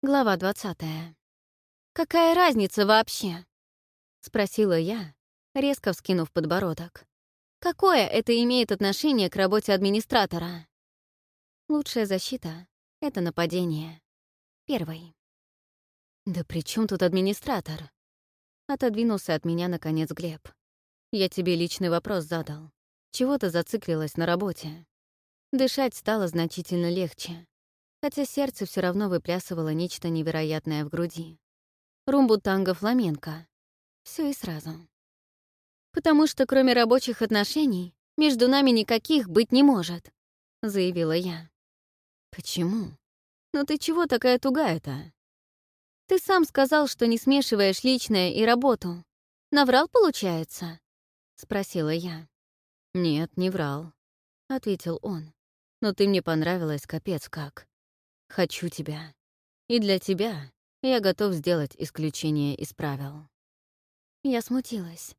Глава 20. «Какая разница вообще?» — спросила я, резко вскинув подбородок. «Какое это имеет отношение к работе администратора?» Лучшая защита — это нападение. Первый. «Да при чем тут администратор?» Отодвинулся от меня, наконец, Глеб. «Я тебе личный вопрос задал. Чего ты зациклилась на работе?» Дышать стало значительно легче хотя сердце все равно выплясывало нечто невероятное в груди. Румбу танго фламенко. Все и сразу. «Потому что кроме рабочих отношений между нами никаких быть не может», — заявила я. «Почему? Ну ты чего такая тугая-то?» «Ты сам сказал, что не смешиваешь личное и работу. Наврал, получается?» — спросила я. «Нет, не врал», — ответил он. «Но ты мне понравилась капец как. Хочу тебя. И для тебя я готов сделать исключение из правил. Я смутилась.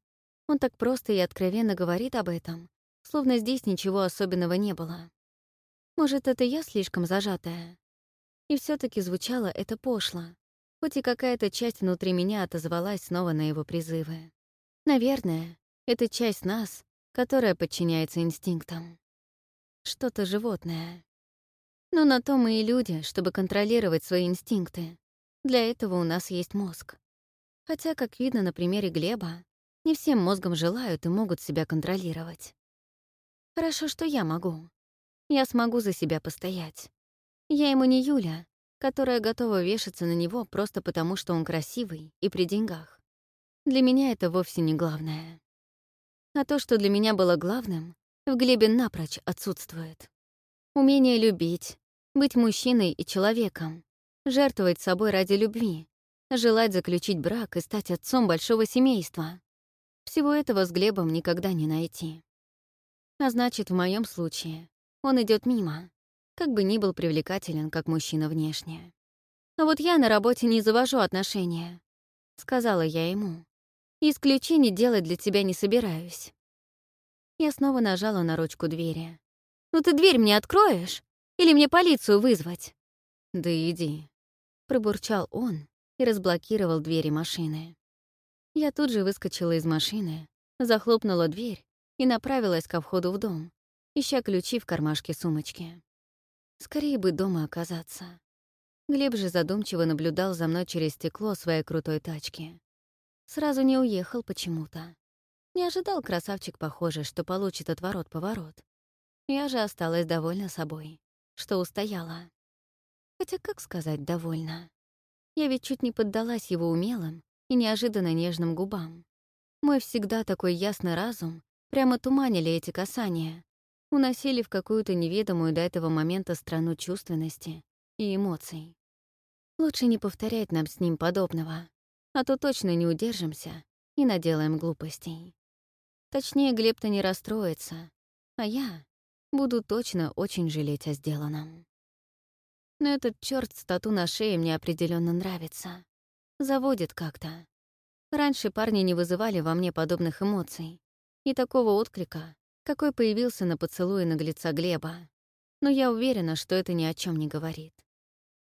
Он так просто и откровенно говорит об этом, словно здесь ничего особенного не было. Может, это я слишком зажатая? И все таки звучало это пошло, хоть и какая-то часть внутри меня отозвалась снова на его призывы. Наверное, это часть нас, которая подчиняется инстинктам. Что-то животное. Но на то мы и люди, чтобы контролировать свои инстинкты. Для этого у нас есть мозг. Хотя, как видно на примере Глеба, не всем мозгом желают и могут себя контролировать. Хорошо, что я могу. Я смогу за себя постоять. Я ему не Юля, которая готова вешаться на него просто потому, что он красивый и при деньгах. Для меня это вовсе не главное. А то, что для меня было главным, в Глебе напрочь отсутствует. Умение любить, быть мужчиной и человеком, жертвовать собой ради любви, желать заключить брак и стать отцом большого семейства. Всего этого с Глебом никогда не найти. А значит, в моем случае он идет мимо, как бы ни был привлекателен, как мужчина внешне. А вот я на работе не завожу отношения, сказала я ему. Исключений делать для тебя не собираюсь. Я снова нажала на ручку двери. «Ну ты дверь мне откроешь?» Или мне полицию вызвать?» «Да иди», — пробурчал он и разблокировал двери машины. Я тут же выскочила из машины, захлопнула дверь и направилась ко входу в дом, ища ключи в кармашке сумочки. Скорее бы дома оказаться. Глеб же задумчиво наблюдал за мной через стекло своей крутой тачки. Сразу не уехал почему-то. Не ожидал красавчик, похоже, что получит отворот-поворот. Я же осталась довольна собой что устояла. Хотя, как сказать, довольна. Я ведь чуть не поддалась его умелым и неожиданно нежным губам. Мой всегда такой ясный разум прямо туманили эти касания, уносили в какую-то неведомую до этого момента страну чувственности и эмоций. Лучше не повторять нам с ним подобного, а то точно не удержимся и наделаем глупостей. Точнее, Глеб-то не расстроится, а я буду точно очень жалеть о сделанном. Но этот черт с тату на шее мне определенно нравится. Заводит как-то. Раньше парни не вызывали во мне подобных эмоций и такого отклика, какой появился на поцелуе наглеца Глеба. Но я уверена, что это ни о чем не говорит.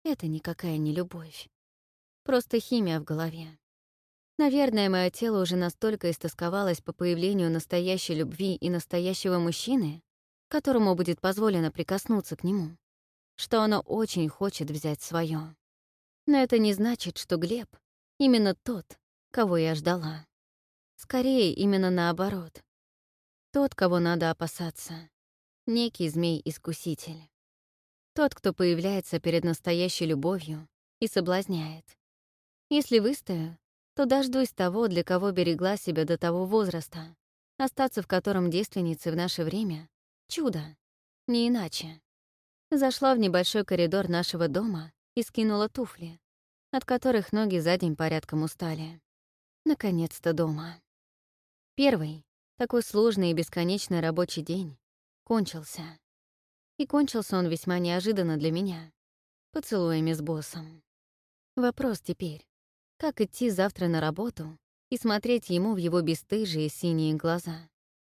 Это никакая не любовь. Просто химия в голове. Наверное, мое тело уже настолько истосковалось по появлению настоящей любви и настоящего мужчины, которому будет позволено прикоснуться к нему, что оно очень хочет взять свое. Но это не значит, что Глеб — именно тот, кого я ждала. Скорее, именно наоборот. Тот, кого надо опасаться. Некий змей-искуситель. Тот, кто появляется перед настоящей любовью и соблазняет. Если выстою, то дождусь того, для кого берегла себя до того возраста, остаться в котором девственницы в наше время Чудо. Не иначе. Зашла в небольшой коридор нашего дома и скинула туфли, от которых ноги за день порядком устали. Наконец-то дома. Первый, такой сложный и бесконечный рабочий день, кончился. И кончился он весьма неожиданно для меня, поцелуями с боссом. Вопрос теперь, как идти завтра на работу и смотреть ему в его бесстыжие синие глаза?